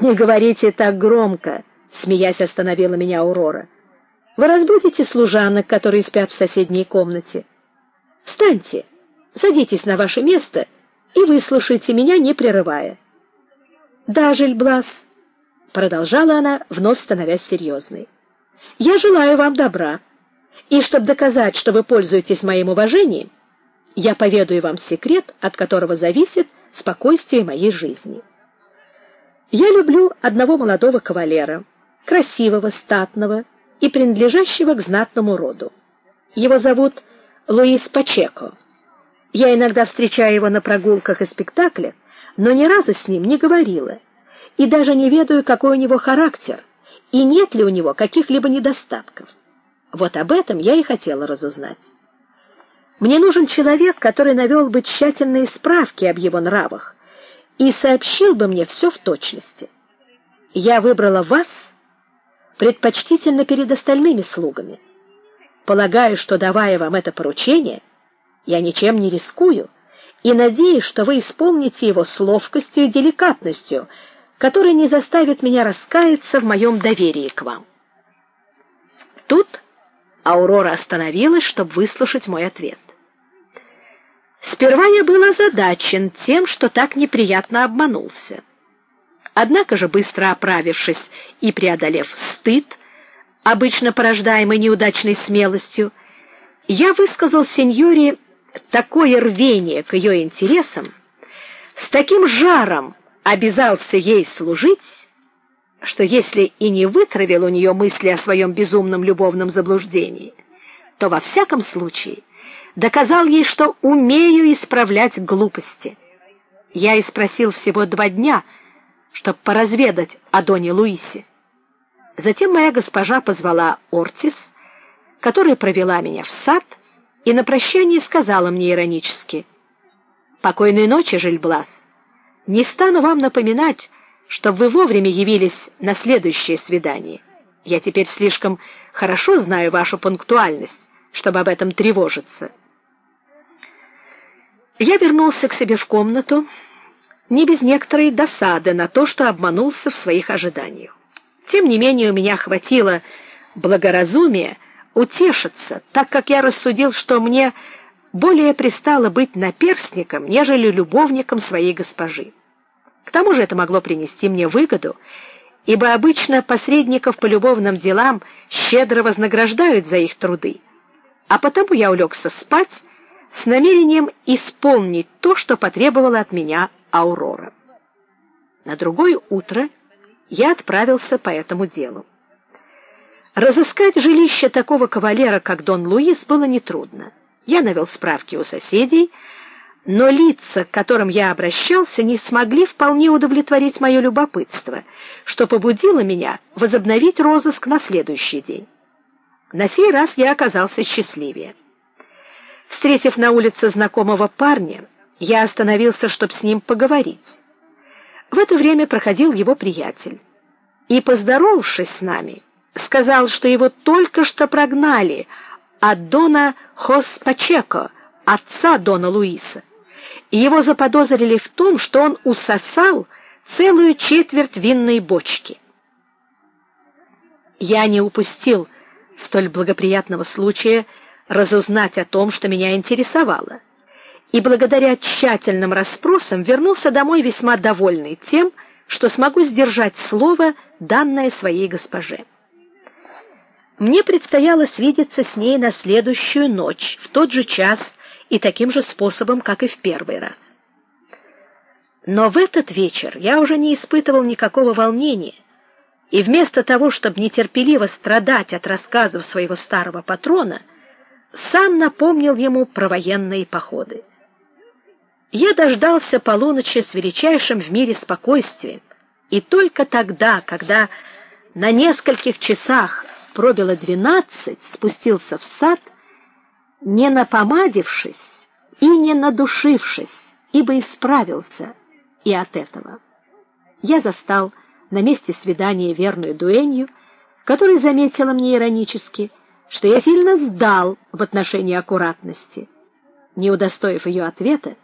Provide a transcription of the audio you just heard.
Не говорите так громко, смеясь остановила меня Аурора. Вы разбудите служанок, которые спят в соседней комнате. Встаньте, садитесь на ваше место и выслушайте меня, не прерывая. Да, Жильблас, продолжала она, вновь становясь серьезной. Я желаю вам добра. И чтобы доказать, что вы пользуетесь моим уважением, я поведаю вам секрет, от которого зависит спокойствие моей жизни. Я люблю одного молодого кавалера, красивого, статного и принадлежащего к знатному роду. Его зовут Луис Пачеко. Я иногда встречаю его на прогулках и спектаклях, но ни разу с ним не говорила, и даже не ведаю, какой у него характер и нет ли у него каких-либо недостатков. Вот об этом я и хотела разузнать. Мне нужен человек, который навел бы тщательные справки об его нравах и сообщил бы мне все в точности. Я выбрала вас предпочтительно перед остальными слугами. Полагаю, что давая вам это поручение, я ничем не рискую, и надеюсь, что вы исполните его с ловкостью и деликатностью, которая не заставит меня раскаяться в моем доверии к вам. Тут Аурора остановилась, чтобы выслушать мой ответ. Сперва я был озадачен тем, что так неприятно обманулся. Однако же, быстро оправившись и преодолев стыд, обычно порождаемый неудачной смелостью, я высказал сеньоре такое рвение к ее интересам, с таким жаром обязался ей служить, что если и не вытравил у нее мысли о своем безумном любовном заблуждении, то во всяком случае доказал ей, что умею исправлять глупости. Я и спросил всего два дня, чтобы поразведать о Доне Луисе. Затем моя госпожа позвала Ортис, которая провела меня в сад и на прощание сказала мне иронически: "Покойной ночи, Жильблас. Не стану вам напоминать, чтобы вы вовремя явились на следующее свидание. Я теперь слишком хорошо знаю вашу пунктуальность, чтобы об этом тревожиться". Я вернулся к себе в комнату, не без некоторой досады на то, что обманулся в своих ожиданиях. Тем не менее, у меня хватило благоразумия утешиться, так как я рассудил, что мне более пристало быть наперстником, нежели любовником своей госпожи. К тому же это могло принести мне выгоду, ибо обычно посредников по любовным делам щедро вознаграждают за их труды. А потому я улегся спать с намерением исполнить то, что потребовала от меня Аурора. На другое утро я отправился по этому делу. Разыскать жилище такого кавалера, как Дон Луис, было нетрудно. Я навел справки у соседей, но лица, к которым я обращался, не смогли вполне удовлетворить мое любопытство, что побудило меня возобновить розыск на следующий день. На сей раз я оказался счастливее. Встретив на улице знакомого парня, я остановился, чтобы с ним поговорить. В это время проходил его приятель. И, поздоровавшись с нами, сказал, что его только что прогнали от Дона Хоспачеко, отца Дона Луиса. И его заподозрили в том, что он усосал целую четверть винной бочки. Я не упустил столь благоприятного случая разузнать о том, что меня интересовало. И благодаря тщательным расспросам вернулся домой весьма довольный тем, что смогу сдержать слово, данное своей госпоже. Мне предстояло свидеться с ней на следующую ночь, в тот же час и таким же способом, как и в первый раз. Но в этот вечер я уже не испытывал никакого волнения, и вместо того, чтобы нетерпеливо страдать от рассказов своего старого патрона, сам напомнил ему про военные походы. Я дождался полуночи с величайшим в мире спокойствием, и только тогда, когда на нескольких часах пробило двенадцать, спустился в сад, не напомадившись и не надушившись, ибо исправился и от этого. Я застал на месте свидания верную дуэнью, которая заметила мне иронически, что я сильно сдал в отношении аккуратности. Не удостоив ее ответа,